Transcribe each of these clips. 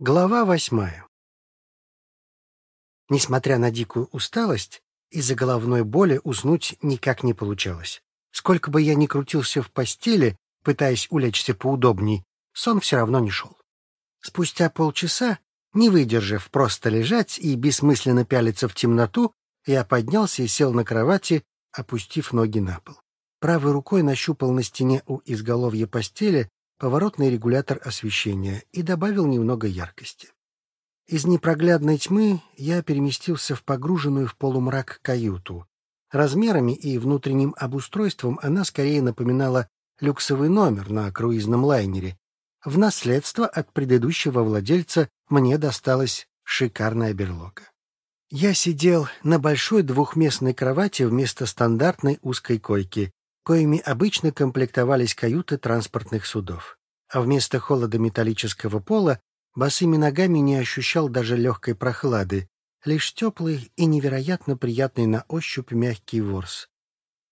Глава восьмая Несмотря на дикую усталость, из-за головной боли уснуть никак не получалось. Сколько бы я ни крутился в постели, пытаясь улечься поудобней, сон все равно не шел. Спустя полчаса, не выдержав просто лежать и бессмысленно пялиться в темноту, я поднялся и сел на кровати, опустив ноги на пол. Правой рукой нащупал на стене у изголовья постели поворотный регулятор освещения и добавил немного яркости. Из непроглядной тьмы я переместился в погруженную в полумрак каюту. Размерами и внутренним обустройством она скорее напоминала люксовый номер на круизном лайнере. В наследство от предыдущего владельца мне досталась шикарная берлога. Я сидел на большой двухместной кровати вместо стандартной узкой койки, коими обычно комплектовались каюты транспортных судов. А вместо холода металлического пола босыми ногами не ощущал даже легкой прохлады, лишь теплый и невероятно приятный на ощупь мягкий ворс.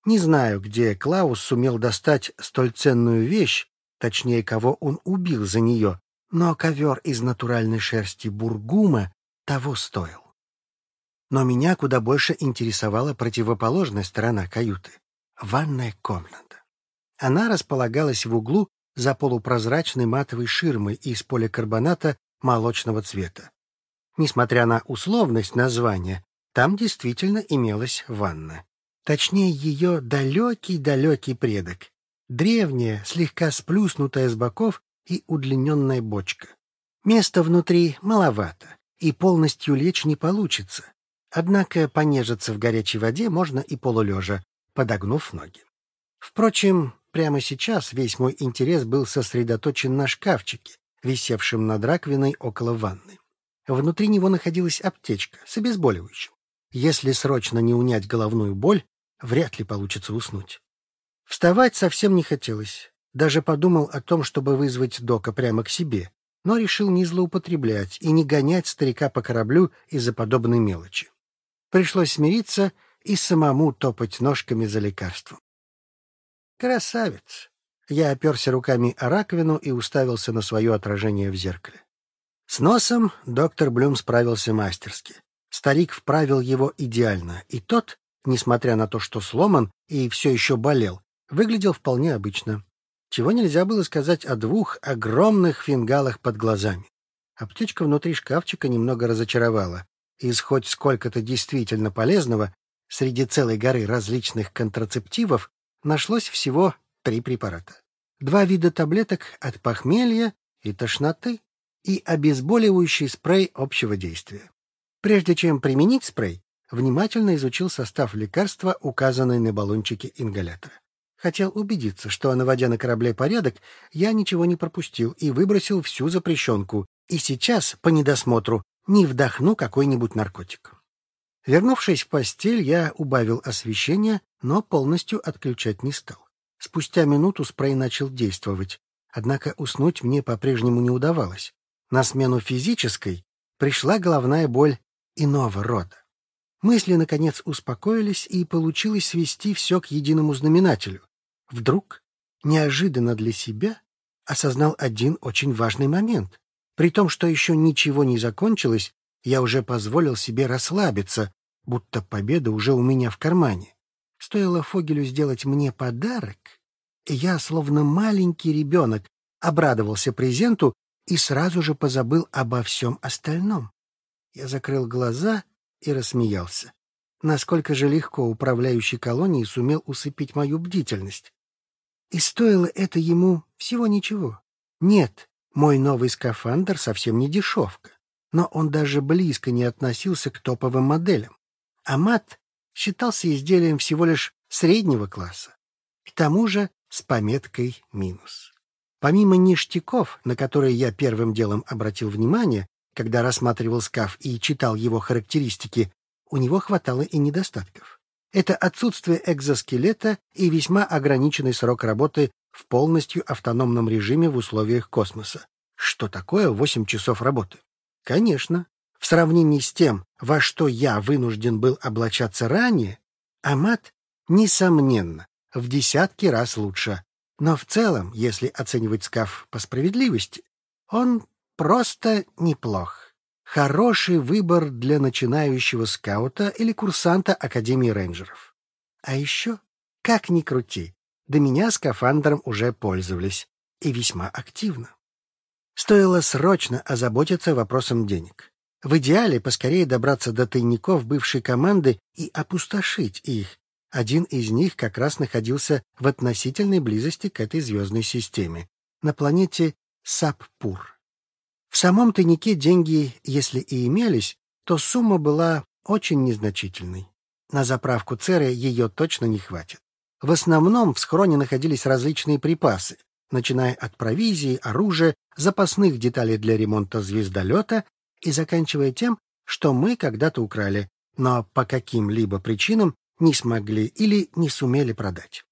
Не знаю, где Клаус сумел достать столь ценную вещь, точнее, кого он убил за нее, но ковер из натуральной шерсти бургума того стоил. Но меня куда больше интересовала противоположная сторона каюты ванная комната. Она располагалась в углу за полупрозрачной матовой ширмой из поликарбоната молочного цвета. Несмотря на условность названия, там действительно имелась ванна. Точнее, ее далекий-далекий предок. Древняя, слегка сплюснутая с боков и удлиненная бочка. Места внутри маловато, и полностью лечь не получится. Однако понежиться в горячей воде можно и полулежа, подогнув ноги. Впрочем, прямо сейчас весь мой интерес был сосредоточен на шкафчике, висевшем над раковиной около ванны. Внутри него находилась аптечка с обезболивающим. Если срочно не унять головную боль, вряд ли получится уснуть. Вставать совсем не хотелось. Даже подумал о том, чтобы вызвать Дока прямо к себе, но решил не злоупотреблять и не гонять старика по кораблю из-за подобной мелочи. Пришлось смириться и самому топать ножками за лекарством. Красавец! Я оперся руками о раковину и уставился на свое отражение в зеркале. С носом доктор Блюм справился мастерски. Старик вправил его идеально, и тот, несмотря на то, что сломан и все еще болел, выглядел вполне обычно. Чего нельзя было сказать о двух огромных фингалах под глазами. Аптечка внутри шкафчика немного разочаровала. Из хоть сколько-то действительно полезного Среди целой горы различных контрацептивов нашлось всего три препарата. Два вида таблеток от похмелья и тошноты и обезболивающий спрей общего действия. Прежде чем применить спрей, внимательно изучил состав лекарства, указанный на баллончике ингалятора. Хотел убедиться, что, наводя на корабле порядок, я ничего не пропустил и выбросил всю запрещенку, и сейчас, по недосмотру, не вдохну какой-нибудь наркотик. Вернувшись в постель, я убавил освещение, но полностью отключать не стал. Спустя минуту спрей начал действовать, однако уснуть мне по-прежнему не удавалось. На смену физической пришла головная боль иного рода. Мысли, наконец, успокоились, и получилось свести все к единому знаменателю. Вдруг, неожиданно для себя, осознал один очень важный момент. При том, что еще ничего не закончилось, я уже позволил себе расслабиться, будто победа уже у меня в кармане. Стоило Фогелю сделать мне подарок, и я, словно маленький ребенок, обрадовался презенту и сразу же позабыл обо всем остальном. Я закрыл глаза и рассмеялся. Насколько же легко управляющий колонией сумел усыпить мою бдительность. И стоило это ему всего ничего. Нет, мой новый скафандр совсем не дешевка, но он даже близко не относился к топовым моделям а мат считался изделием всего лишь среднего класса, к тому же с пометкой «минус». Помимо ништяков, на которые я первым делом обратил внимание, когда рассматривал скаф и читал его характеристики, у него хватало и недостатков. Это отсутствие экзоскелета и весьма ограниченный срок работы в полностью автономном режиме в условиях космоса. Что такое 8 часов работы? Конечно, в сравнении с тем, во что я вынужден был облачаться ранее, Амат, несомненно, в десятки раз лучше. Но в целом, если оценивать скаф по справедливости, он просто неплох. Хороший выбор для начинающего скаута или курсанта Академии рейнджеров. А еще, как ни крути, до меня скафандром уже пользовались, и весьма активно. Стоило срочно озаботиться вопросом денег. В идеале поскорее добраться до тайников бывшей команды и опустошить их. Один из них как раз находился в относительной близости к этой звездной системе, на планете Саппур. В самом тайнике деньги, если и имелись, то сумма была очень незначительной. На заправку Церы ее точно не хватит. В основном в схроне находились различные припасы, начиная от провизии, оружия, запасных деталей для ремонта звездолета и заканчивая тем, что мы когда-то украли, но по каким-либо причинам не смогли или не сумели продать.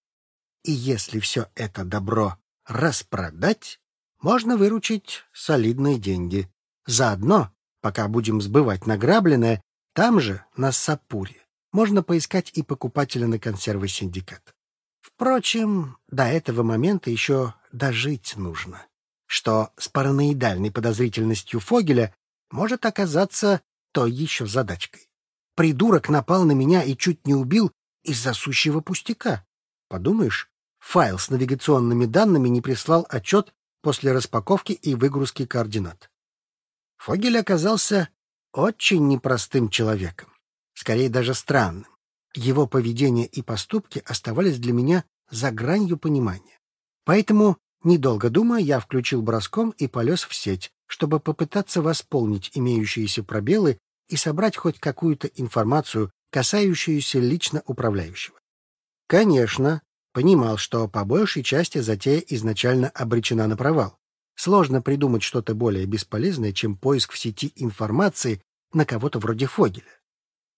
И если все это добро распродать, можно выручить солидные деньги. Заодно, пока будем сбывать награбленное, там же, на Сапуре, можно поискать и покупателя на консервы синдикат. Впрочем, до этого момента еще дожить нужно, что с параноидальной подозрительностью Фогеля может оказаться той еще задачкой. Придурок напал на меня и чуть не убил из-за сущего пустяка. Подумаешь, файл с навигационными данными не прислал отчет после распаковки и выгрузки координат. Фогель оказался очень непростым человеком, скорее даже странным. Его поведение и поступки оставались для меня за гранью понимания. Поэтому, недолго думая, я включил броском и полез в сеть, чтобы попытаться восполнить имеющиеся пробелы и собрать хоть какую-то информацию, касающуюся лично управляющего. Конечно, понимал, что по большей части затея изначально обречена на провал. Сложно придумать что-то более бесполезное, чем поиск в сети информации на кого-то вроде Фогеля.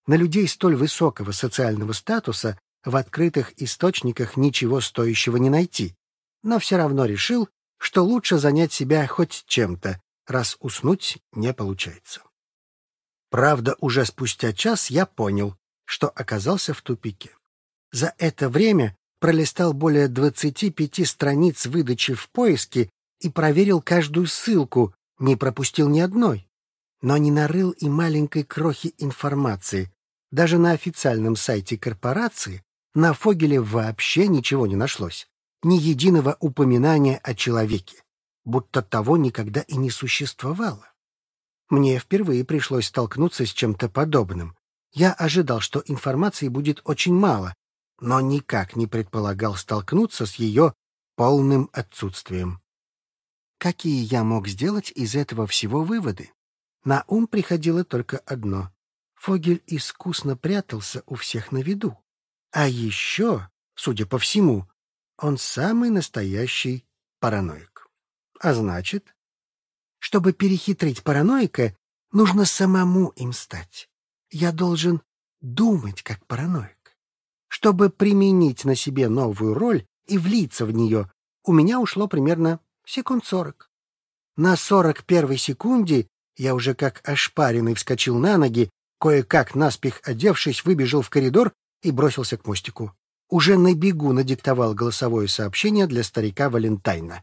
На людей столь высокого социального статуса в открытых источниках ничего стоящего не найти, но все равно решил, что лучше занять себя хоть чем-то, раз уснуть не получается. Правда, уже спустя час я понял, что оказался в тупике. За это время пролистал более 25 страниц выдачи в поиске и проверил каждую ссылку, не пропустил ни одной. Но не нарыл и маленькой крохи информации. Даже на официальном сайте корпорации на Фогеле вообще ничего не нашлось. Ни единого упоминания о человеке, будто того никогда и не существовало. Мне впервые пришлось столкнуться с чем-то подобным. Я ожидал, что информации будет очень мало, но никак не предполагал столкнуться с ее полным отсутствием. Какие я мог сделать из этого всего выводы? На ум приходило только одно. Фогель искусно прятался у всех на виду. А еще, судя по всему, он самый настоящий параноик. А значит, чтобы перехитрить параноика, нужно самому им стать. Я должен думать как параноик. Чтобы применить на себе новую роль и влиться в нее, у меня ушло примерно секунд сорок. На сорок первой секунде я уже как ошпаренный вскочил на ноги, кое-как наспех одевшись, выбежал в коридор и бросился к мостику. Уже на бегу надиктовал голосовое сообщение для старика Валентайна.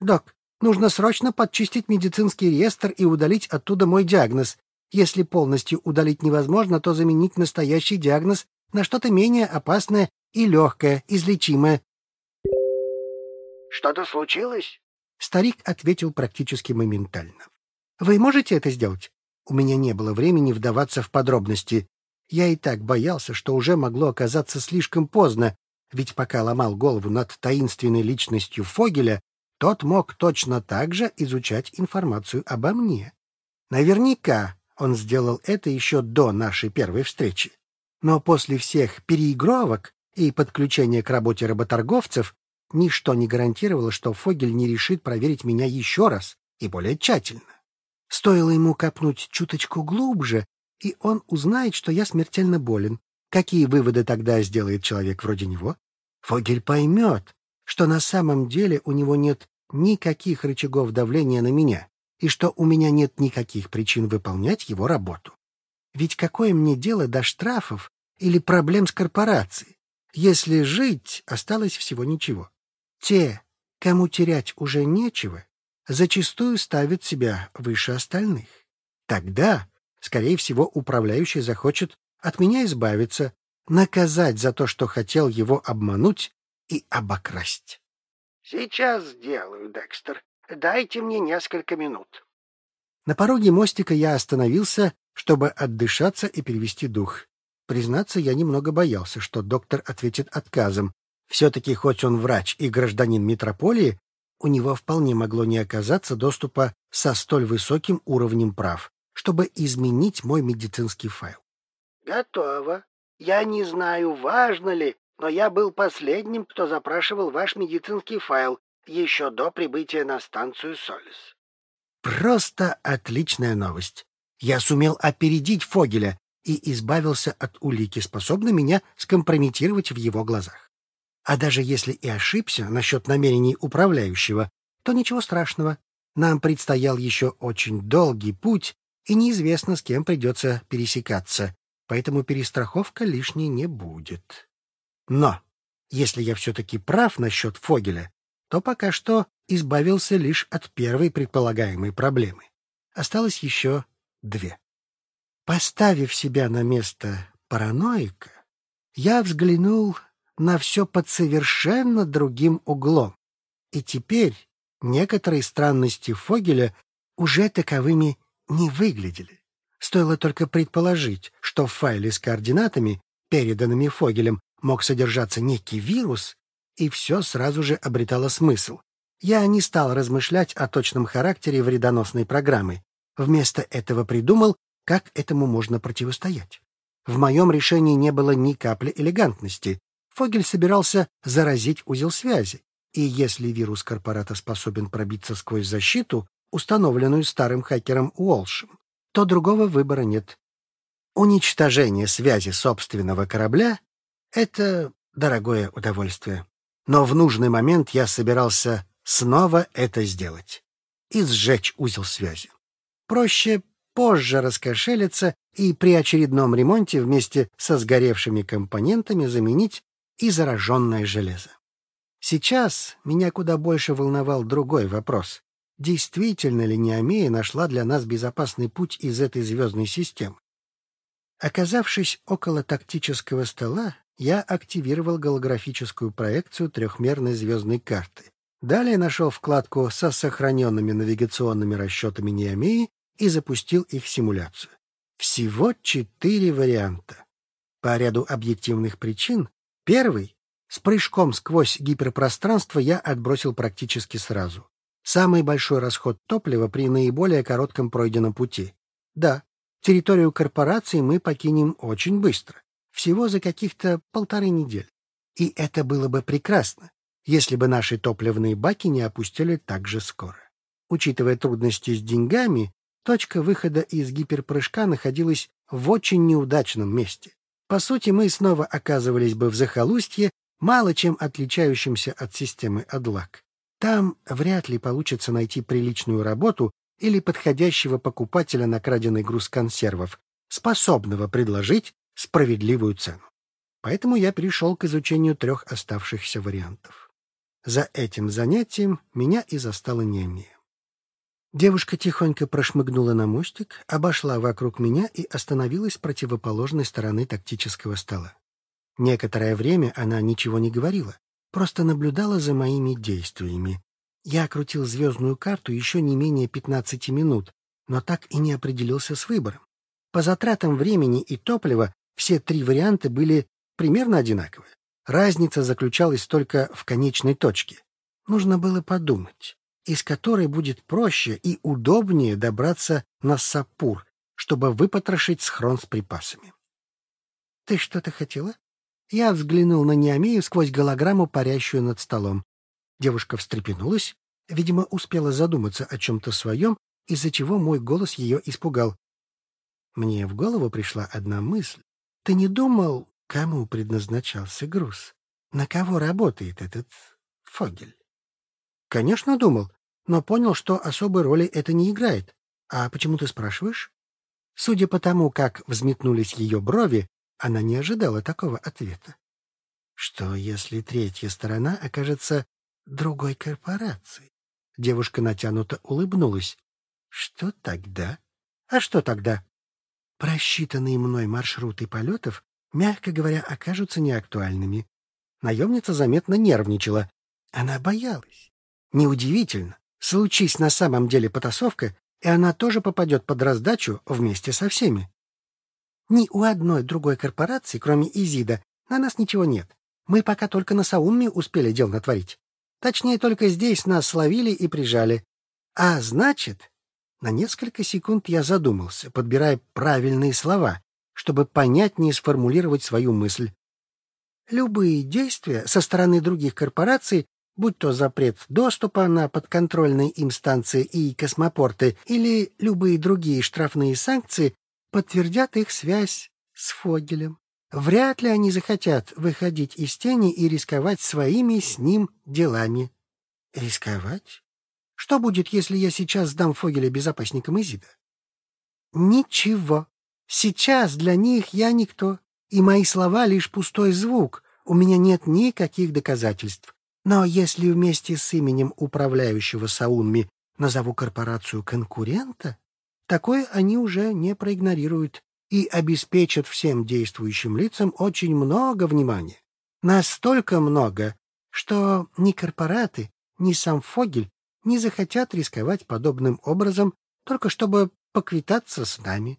«Док, Нужно срочно подчистить медицинский реестр и удалить оттуда мой диагноз. Если полностью удалить невозможно, то заменить настоящий диагноз на что-то менее опасное и легкое, излечимое. «Что-то случилось?» Старик ответил практически моментально. «Вы можете это сделать?» У меня не было времени вдаваться в подробности. Я и так боялся, что уже могло оказаться слишком поздно, ведь пока ломал голову над таинственной личностью Фогеля, тот мог точно так же изучать информацию обо мне. Наверняка он сделал это еще до нашей первой встречи. Но после всех переигровок и подключения к работе работорговцев ничто не гарантировало, что Фогель не решит проверить меня еще раз и более тщательно. Стоило ему копнуть чуточку глубже, и он узнает, что я смертельно болен. Какие выводы тогда сделает человек вроде него? Фогель поймет, что на самом деле у него нет никаких рычагов давления на меня и что у меня нет никаких причин выполнять его работу. Ведь какое мне дело до штрафов или проблем с корпорацией, если жить осталось всего ничего? Те, кому терять уже нечего, зачастую ставит себя выше остальных. Тогда, скорее всего, управляющий захочет от меня избавиться, наказать за то, что хотел его обмануть и обокрасть. Сейчас сделаю, Декстер. Дайте мне несколько минут. На пороге мостика я остановился, чтобы отдышаться и перевести дух. Признаться, я немного боялся, что доктор ответит отказом. Все-таки, хоть он врач и гражданин метрополии, у него вполне могло не оказаться доступа со столь высоким уровнем прав, чтобы изменить мой медицинский файл. Готово. Я не знаю, важно ли, но я был последним, кто запрашивал ваш медицинский файл еще до прибытия на станцию Солис. Просто отличная новость. Я сумел опередить Фогеля и избавился от улики, способной меня скомпрометировать в его глазах. А даже если и ошибся насчет намерений управляющего, то ничего страшного. Нам предстоял еще очень долгий путь, и неизвестно, с кем придется пересекаться, поэтому перестраховка лишней не будет. Но если я все-таки прав насчет Фогеля, то пока что избавился лишь от первой предполагаемой проблемы. Осталось еще две. Поставив себя на место параноика, я взглянул на все под совершенно другим углом. И теперь некоторые странности Фогеля уже таковыми не выглядели. Стоило только предположить, что в файле с координатами, переданными Фогелем, мог содержаться некий вирус, и все сразу же обретало смысл. Я не стал размышлять о точном характере вредоносной программы. Вместо этого придумал, как этому можно противостоять. В моем решении не было ни капли элегантности. Фогель собирался заразить узел связи, и если вирус корпората способен пробиться сквозь защиту, установленную старым хакером Уолшем, то другого выбора нет. Уничтожение связи собственного корабля это дорогое удовольствие. Но в нужный момент я собирался снова это сделать и сжечь узел связи. Проще позже раскошелиться и при очередном ремонте вместе со сгоревшими компонентами заменить и зараженное железо. Сейчас меня куда больше волновал другой вопрос. Действительно ли Неомея нашла для нас безопасный путь из этой звездной системы? Оказавшись около тактического стола, я активировал голографическую проекцию трехмерной звездной карты. Далее нашел вкладку со сохраненными навигационными расчетами Неомеи и запустил их симуляцию. Всего четыре варианта. По ряду объективных причин, первый с прыжком сквозь гиперпространство я отбросил практически сразу. Самый большой расход топлива при наиболее коротком пройденном пути. Да, территорию корпорации мы покинем очень быстро всего за каких-то полторы недели. И это было бы прекрасно, если бы наши топливные баки не опустили так же скоро. Учитывая трудности с деньгами, точка выхода из гиперпрыжка находилась в очень неудачном месте. По сути, мы снова оказывались бы в захолустье, мало чем отличающемся от системы Адлак. Там вряд ли получится найти приличную работу или подходящего покупателя на краденый груз консервов, способного предложить справедливую цену. Поэтому я перешел к изучению трех оставшихся вариантов. За этим занятием меня и застала Немия. Девушка тихонько прошмыгнула на мостик, обошла вокруг меня и остановилась с противоположной стороны тактического стола. Некоторое время она ничего не говорила, просто наблюдала за моими действиями. Я крутил звездную карту еще не менее 15 минут, но так и не определился с выбором. По затратам времени и топлива все три варианта были примерно одинаковые. Разница заключалась только в конечной точке. Нужно было подумать, из которой будет проще и удобнее добраться на Сапур, чтобы выпотрошить схрон с припасами. — Ты что-то хотела? Я взглянул на Неомею сквозь голограмму, парящую над столом. Девушка встрепенулась, видимо, успела задуматься о чем-то своем, из-за чего мой голос ее испугал. Мне в голову пришла одна мысль. Ты не думал, кому предназначался груз? На кого работает этот Фогель? Конечно, думал, но понял, что особой роли это не играет. А почему ты спрашиваешь? Судя по тому, как взметнулись ее брови, она не ожидала такого ответа. Что, если третья сторона окажется другой корпорацией? Девушка натянуто улыбнулась. Что тогда? А что тогда? Просчитанные мной маршруты полетов, мягко говоря, окажутся неактуальными. Наемница заметно нервничала. Она боялась. Неудивительно. Случись на самом деле потасовка, и она тоже попадет под раздачу вместе со всеми. Ни у одной другой корпорации, кроме Изида, на нас ничего нет. Мы пока только на Саунме успели дел натворить. Точнее, только здесь нас словили и прижали. А значит, на несколько секунд я задумался, подбирая правильные слова, чтобы понятнее сформулировать свою мысль. Любые действия со стороны других корпораций, будь то запрет доступа на подконтрольные им станции и космопорты или любые другие штрафные санкции, подтвердят их связь с Фогелем. Вряд ли они захотят выходить из тени и рисковать своими с ним делами. Рисковать? Что будет, если я сейчас сдам Фогеля безопасникам Изида? Ничего. Сейчас для них я никто, и мои слова лишь пустой звук. У меня нет никаких доказательств. Но если вместе с именем управляющего Саунми назову корпорацию конкурента, такое они уже не проигнорируют и обеспечат всем действующим лицам очень много внимания. Настолько много, что ни корпораты, ни сам Фогель не захотят рисковать подобным образом, только чтобы поквитаться с нами.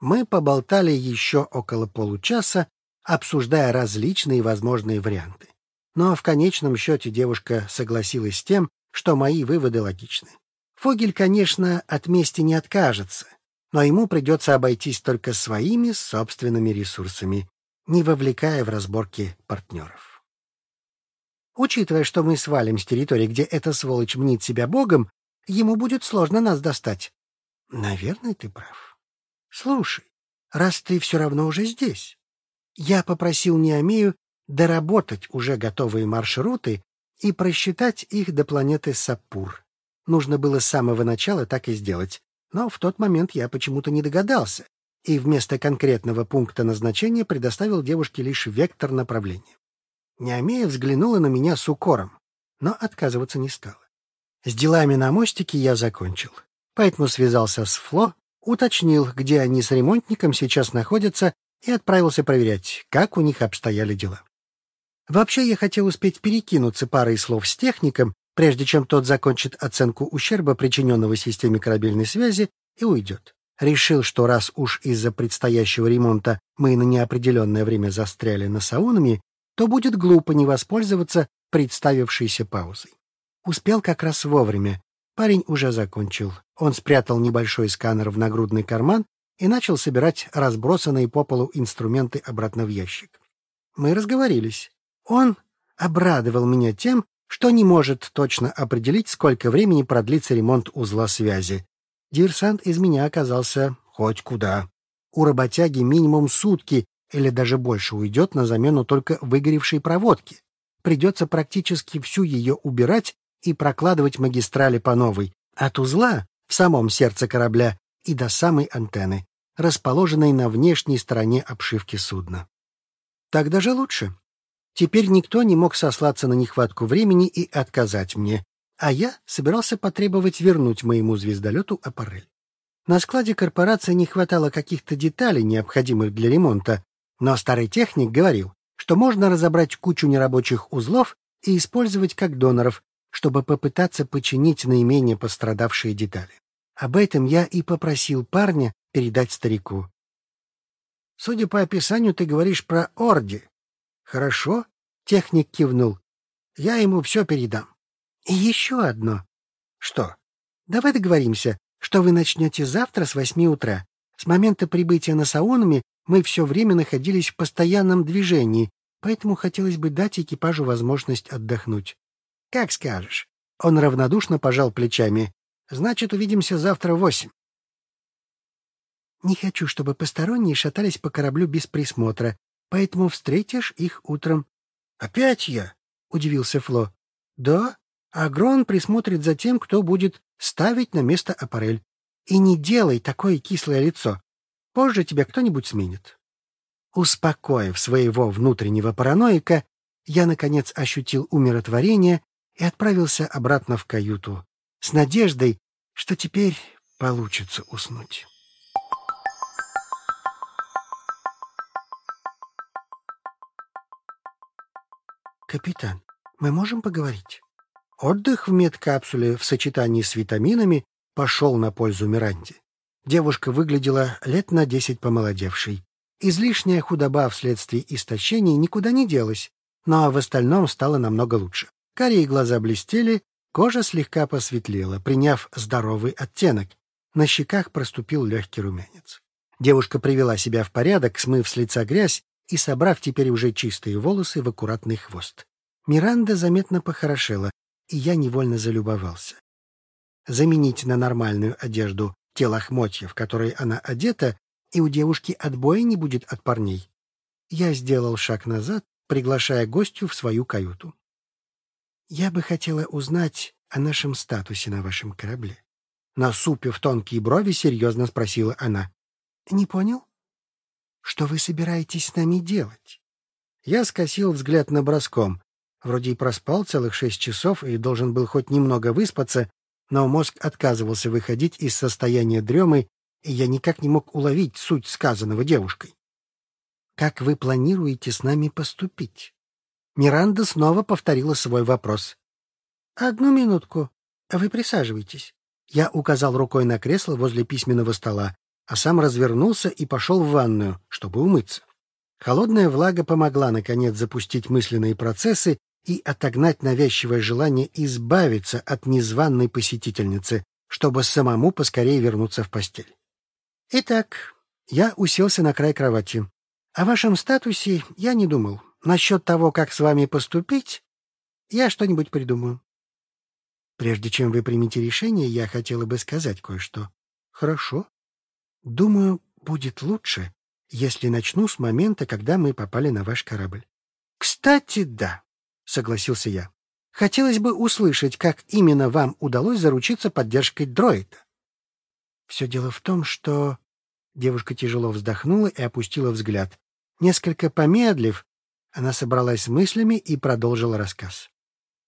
Мы поболтали еще около получаса, обсуждая различные возможные варианты. Но в конечном счете девушка согласилась с тем, что мои выводы логичны. Фогель, конечно, от мести не откажется, но ему придется обойтись только своими собственными ресурсами, не вовлекая в разборки партнеров. Учитывая, что мы свалим с территории, где эта сволочь мнит себя богом, ему будет сложно нас достать. Наверное, ты прав. Слушай, раз ты все равно уже здесь, я попросил Неомею доработать уже готовые маршруты и просчитать их до планеты Сапур. Нужно было с самого начала так и сделать, но в тот момент я почему-то не догадался, и вместо конкретного пункта назначения предоставил девушке лишь вектор направления. Неомея взглянула на меня с укором, но отказываться не стала. С делами на мостике я закончил, поэтому связался с Фло, уточнил, где они с ремонтником сейчас находятся, и отправился проверять, как у них обстояли дела. Вообще, я хотел успеть перекинуться парой слов с техником, прежде чем тот закончит оценку ущерба, причиненного системе корабельной связи, и уйдет. Решил, что раз уж из-за предстоящего ремонта мы на неопределенное время застряли на саунами, то будет глупо не воспользоваться представившейся паузой. Успел как раз вовремя. Парень уже закончил. Он спрятал небольшой сканер в нагрудный карман и начал собирать разбросанные по полу инструменты обратно в ящик. Мы разговорились. Он обрадовал меня тем, что не может точно определить, сколько времени продлится ремонт узла связи. Диверсант из меня оказался хоть куда. У работяги минимум сутки или даже больше уйдет на замену только выгоревшей проводки. Придется практически всю ее убирать и прокладывать магистрали по новой, от узла в самом сердце корабля и до самой антенны, расположенной на внешней стороне обшивки судна. Так даже лучше. Теперь никто не мог сослаться на нехватку времени и отказать мне, а я собирался потребовать вернуть моему звездолету аппарель. На складе корпорации не хватало каких-то деталей, необходимых для ремонта, но старый техник говорил, что можно разобрать кучу нерабочих узлов и использовать как доноров, чтобы попытаться починить наименее пострадавшие детали. Об этом я и попросил парня передать старику. Судя по описанию, ты говоришь про Орди, Хорошо, техник кивнул. Я ему все передам. И еще одно. Что? Давай договоримся, что вы начнете завтра с восьми утра. С момента прибытия на Саонами мы все время находились в постоянном движении, поэтому хотелось бы дать экипажу возможность отдохнуть. Как скажешь. Он равнодушно пожал плечами. Значит, увидимся завтра в восемь. Не хочу, чтобы посторонние шатались по кораблю без присмотра поэтому встретишь их утром. — Опять я? — удивился Фло. — Да, Агрон присмотрит за тем, кто будет ставить на место аппарель. И не делай такое кислое лицо. Позже тебя кто-нибудь сменит. Успокоив своего внутреннего параноика, я, наконец, ощутил умиротворение и отправился обратно в каюту с надеждой, что теперь получится уснуть. «Капитан, мы можем поговорить?» Отдых в медкапсуле в сочетании с витаминами пошел на пользу Миранде. Девушка выглядела лет на десять помолодевшей. Излишняя худоба вследствие истощения никуда не делась, но в остальном стало намного лучше. Карие глаза блестели, кожа слегка посветлела, приняв здоровый оттенок. На щеках проступил легкий румянец. Девушка привела себя в порядок, смыв с лица грязь и собрав теперь уже чистые волосы в аккуратный хвост. Миранда заметно похорошела, и я невольно залюбовался. Заменить на нормальную одежду те лохмотья, в которые она одета, и у девушки отбоя не будет от парней. Я сделал шаг назад, приглашая гостью в свою каюту. Я бы хотела узнать о нашем статусе на вашем корабле. Насупив тонкие брови, серьезно спросила она. — Не понял? Что вы собираетесь с нами делать? Я скосил взгляд на броском. Вроде и проспал целых шесть часов и должен был хоть немного выспаться, но мозг отказывался выходить из состояния дремы, и я никак не мог уловить суть сказанного девушкой. «Как вы планируете с нами поступить?» Миранда снова повторила свой вопрос. «Одну минутку. Вы присаживайтесь». Я указал рукой на кресло возле письменного стола, а сам развернулся и пошел в ванную, чтобы умыться. Холодная влага помогла, наконец, запустить мысленные процессы и отогнать навязчивое желание избавиться от незваной посетительницы, чтобы самому поскорее вернуться в постель. Итак, я уселся на край кровати. О вашем статусе я не думал. Насчет того, как с вами поступить, я что-нибудь придумаю. Прежде чем вы примете решение, я хотела бы сказать кое-что. Хорошо. Думаю, будет лучше, если начну с момента, когда мы попали на ваш корабль. Кстати, да согласился я. Хотелось бы услышать, как именно вам удалось заручиться поддержкой дроида. Все дело в том, что... Девушка тяжело вздохнула и опустила взгляд. Несколько помедлив, она собралась с мыслями и продолжила рассказ.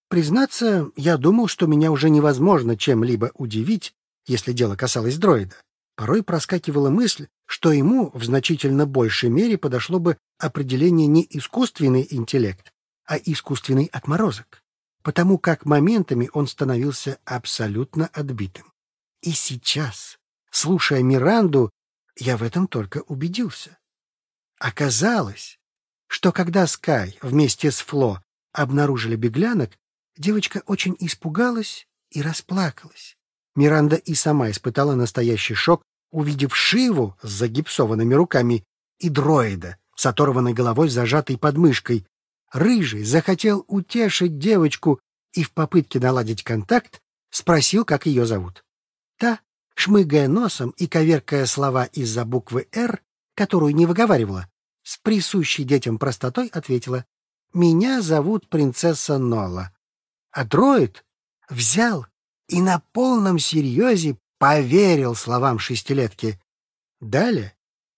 Признаться, я думал, что меня уже невозможно чем-либо удивить, если дело касалось дроида. Порой проскакивала мысль, что ему в значительно большей мере подошло бы определение не искусственный интеллект, а искусственный отморозок, потому как моментами он становился абсолютно отбитым. И сейчас, слушая Миранду, я в этом только убедился. Оказалось, что когда Скай вместе с Фло обнаружили беглянок, девочка очень испугалась и расплакалась. Миранда и сама испытала настоящий шок, увидев Шиву с загипсованными руками и дроида с оторванной головой, зажатой подмышкой, Рыжий захотел утешить девочку и в попытке наладить контакт спросил, как ее зовут. Та, шмыгая носом и коверкая слова из-за буквы «Р», которую не выговаривала, с присущей детям простотой ответила «Меня зовут принцесса Нола». А дроид взял и на полном серьезе поверил словам шестилетки. Далее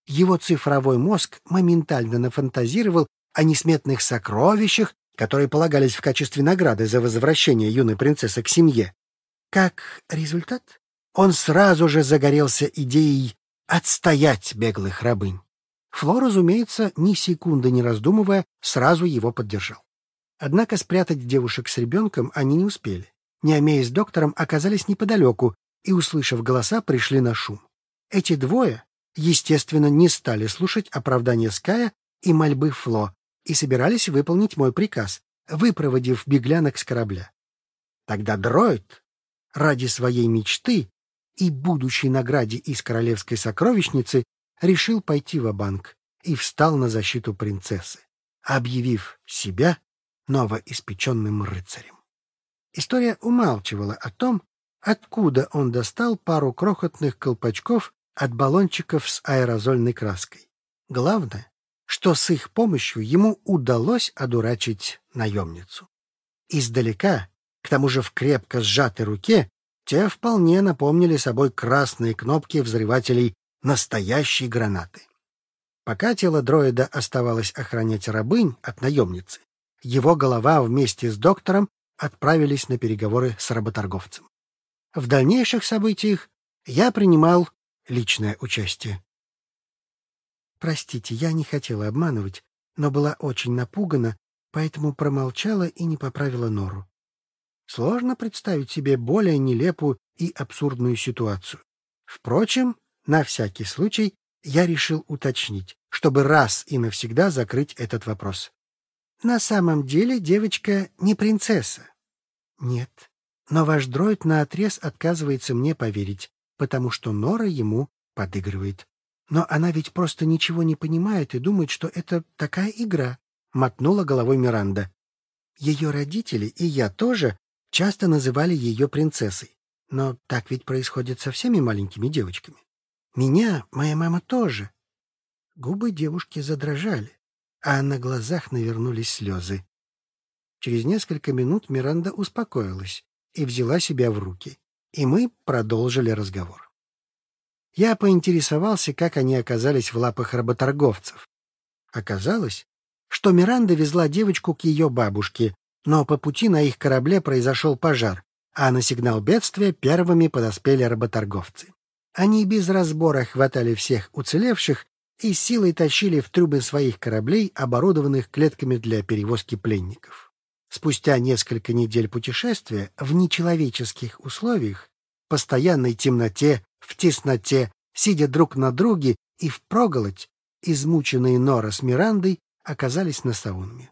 его цифровой мозг моментально нафантазировал о несметных сокровищах, которые полагались в качестве награды за возвращение юной принцессы к семье. Как результат, он сразу же загорелся идеей отстоять беглых рабынь. Фло, разумеется, ни секунды не раздумывая, сразу его поддержал. Однако спрятать девушек с ребенком они не успели. Неомея с доктором оказались неподалеку и, услышав голоса, пришли на шум. Эти двое, естественно, не стали слушать оправдания Ская и мольбы Фло, и собирались выполнить мой приказ, выпроводив беглянок с корабля. Тогда дроид, ради своей мечты и будущей награде из королевской сокровищницы, решил пойти в банк и встал на защиту принцессы, объявив себя новоиспеченным рыцарем. История умалчивала о том, откуда он достал пару крохотных колпачков от баллончиков с аэрозольной краской. Главное, что с их помощью ему удалось одурачить наемницу. Издалека, к тому же в крепко сжатой руке, те вполне напомнили собой красные кнопки взрывателей настоящей гранаты. Пока тело дроида оставалось охранять рабынь от наемницы, его голова вместе с доктором отправились на переговоры с работорговцем. В дальнейших событиях я принимал личное участие. Простите, я не хотела обманывать, но была очень напугана, поэтому промолчала и не поправила нору. Сложно представить себе более нелепую и абсурдную ситуацию. Впрочем, на всякий случай я решил уточнить, чтобы раз и навсегда закрыть этот вопрос. На самом деле девочка не принцесса. Нет, но ваш дроид наотрез отказывается мне поверить, потому что Нора ему подыгрывает. Но она ведь просто ничего не понимает и думает, что это такая игра, — мотнула головой Миранда. Ее родители и я тоже часто называли ее принцессой. Но так ведь происходит со всеми маленькими девочками. Меня моя мама тоже. Губы девушки задрожали, а на глазах навернулись слезы. Через несколько минут Миранда успокоилась и взяла себя в руки, и мы продолжили разговор. Я поинтересовался, как они оказались в лапах работорговцев. Оказалось, что Миранда везла девочку к ее бабушке, но по пути на их корабле произошел пожар, а на сигнал бедствия первыми подоспели работорговцы. Они без разбора хватали всех уцелевших и силой тащили в трубы своих кораблей, оборудованных клетками для перевозки пленников. Спустя несколько недель путешествия в нечеловеческих условиях, постоянной темноте, в тесноте, сидя друг на друге и впроголодь, измученные Нора с Мирандой оказались на Саунме.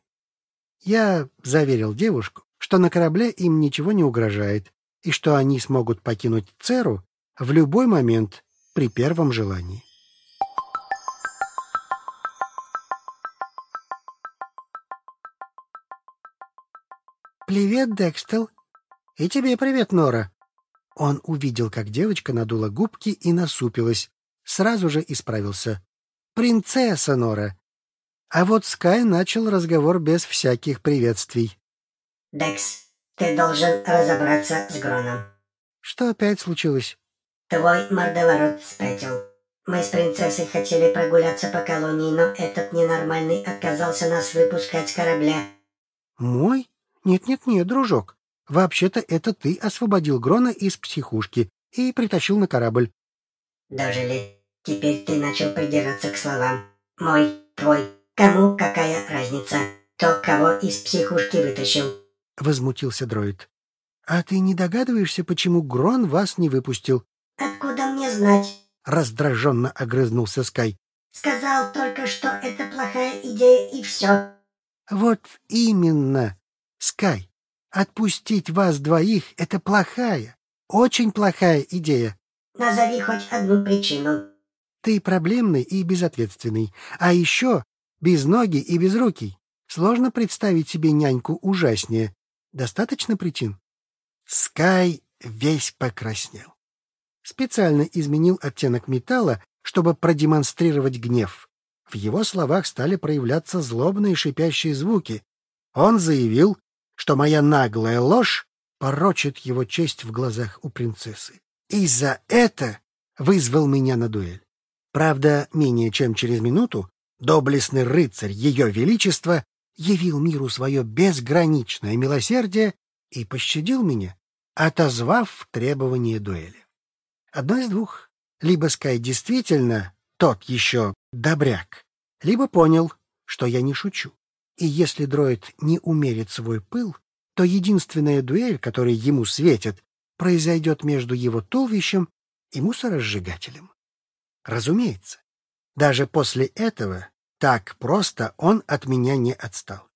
Я заверил девушку, что на корабле им ничего не угрожает и что они смогут покинуть Церу в любой момент при первом желании. «Привет, Декстел!» «И тебе привет, Нора!» Он увидел, как девочка надула губки и насупилась. Сразу же исправился. «Принцесса Нора!» А вот Скай начал разговор без всяких приветствий. «Декс, ты должен разобраться с Гроном». «Что опять случилось?» «Твой мордоворот спятил. Мы с принцессой хотели прогуляться по колонии, но этот ненормальный отказался нас выпускать с корабля». «Мой? Нет-нет-нет, дружок. Вообще-то это ты освободил Грона из психушки и притащил на корабль». «Дожили. Теперь ты начал придираться к словам. Мой, твой, Кому какая разница? То, кого из психушки вытащил. Возмутился дроид. А ты не догадываешься, почему Грон вас не выпустил? Откуда мне знать? Раздраженно огрызнулся Скай. Сказал только, что это плохая идея и все. Вот именно. Скай, отпустить вас двоих — это плохая, очень плохая идея. Назови хоть одну причину. Ты проблемный и безответственный. А еще без ноги и без руки. Сложно представить себе няньку ужаснее. Достаточно причин? Скай весь покраснел. Специально изменил оттенок металла, чтобы продемонстрировать гнев. В его словах стали проявляться злобные шипящие звуки. Он заявил, что моя наглая ложь порочит его честь в глазах у принцессы. И за это вызвал меня на дуэль. Правда, менее чем через минуту доблестный рыцарь Ее Величества явил миру свое безграничное милосердие и пощадил меня, отозвав требование дуэли. Одно из двух. Либо Скай действительно тот еще добряк, либо понял, что я не шучу. И если дроид не умерит свой пыл, то единственная дуэль, которая ему светит, произойдет между его туловищем и мусоросжигателем. Разумеется, даже после этого так просто он от меня не отстал.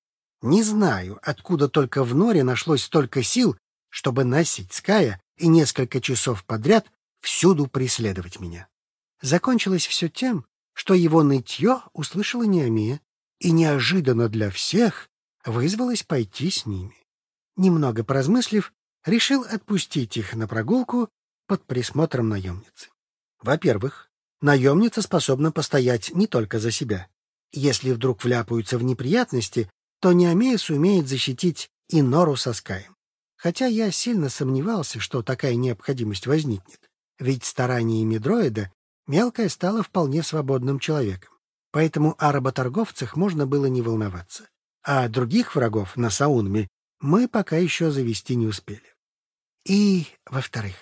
Не знаю, откуда только в норе нашлось столько сил, чтобы носить Ская и несколько часов подряд всюду преследовать меня. Закончилось все тем, что его нытье услышала Неомия и неожиданно для всех вызвалась пойти с ними. Немного поразмыслив, решил отпустить их на прогулку под присмотром наемницы. Во-первых, Наемница способна постоять не только за себя. Если вдруг вляпаются в неприятности, то Неомея сумеет защитить и Нору со Скаем. Хотя я сильно сомневался, что такая необходимость возникнет. Ведь стараниями дроида мелкая стала вполне свободным человеком. Поэтому о работорговцах можно было не волноваться. А других врагов на Саунме мы пока еще завести не успели. И, во-вторых,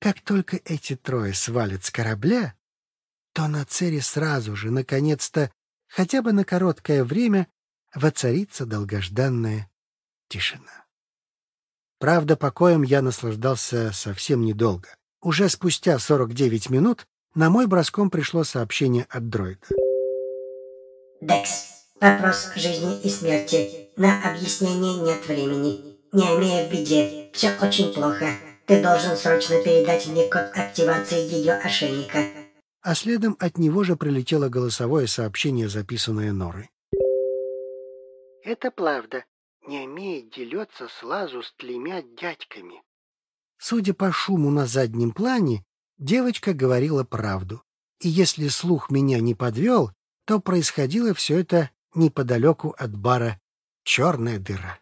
как только эти трое свалят с корабля, то на Цере сразу же, наконец-то, хотя бы на короткое время, воцарится долгожданная тишина. Правда, покоем я наслаждался совсем недолго. Уже спустя 49 минут на мой броском пришло сообщение от дроида. «Декс, вопрос жизни и смерти. На объяснение нет времени. Не имея в беде. Все очень плохо. Ты должен срочно передать мне код активации ее ошейника». А следом от него же прилетело голосовое сообщение, записанное Норой. «Это правда. Не имеет делется слазу с тремя дядьками». Судя по шуму на заднем плане, девочка говорила правду. И если слух меня не подвел, то происходило все это неподалеку от бара «Черная дыра».